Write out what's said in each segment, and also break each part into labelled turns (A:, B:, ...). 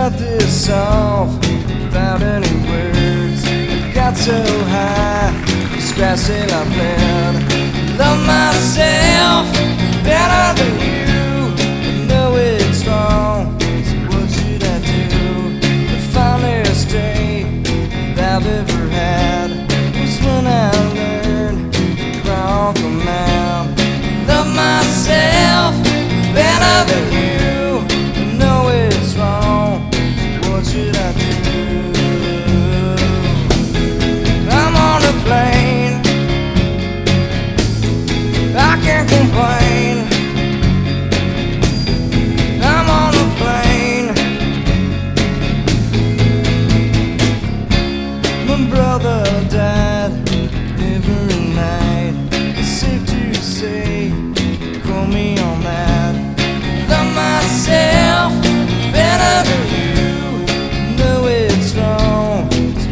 A: start this off without any words. I got so high, it's scratching la blood. Love myself better than you. I know it's wrong, so what should I do? The finest day that I've ever had was when I learned to crawl from out. Love myself better than you. Can't. I'm on a plane. My brother died every night. It's safe to say, call me on that. Love myself better than you. Know it's wrong,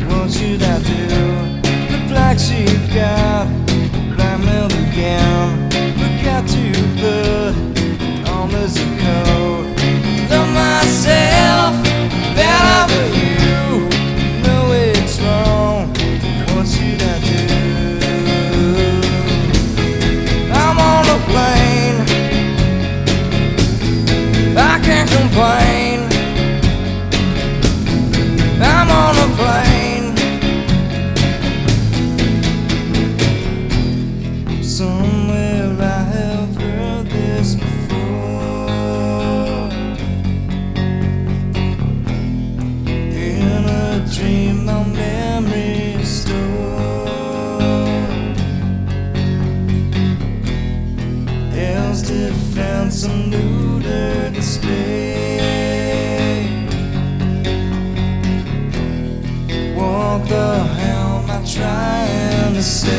A: what should I do? The black sheep got black again. To defense, a neuter display. Walk the helm, I'm trying to say.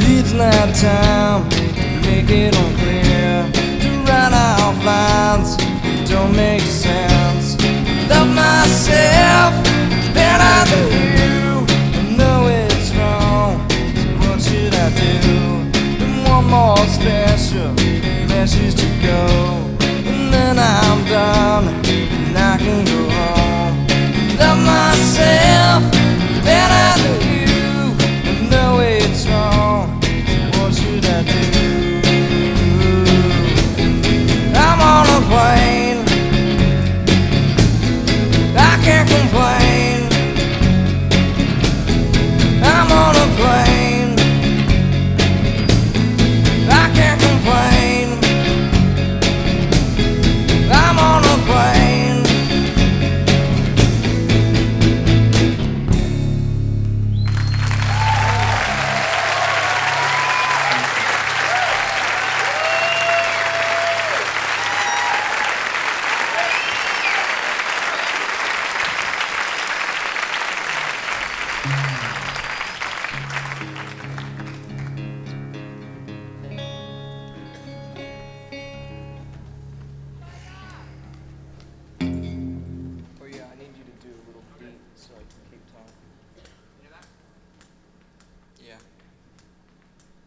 A: It's not time, to make it unclear. To write off lines, don't make sense.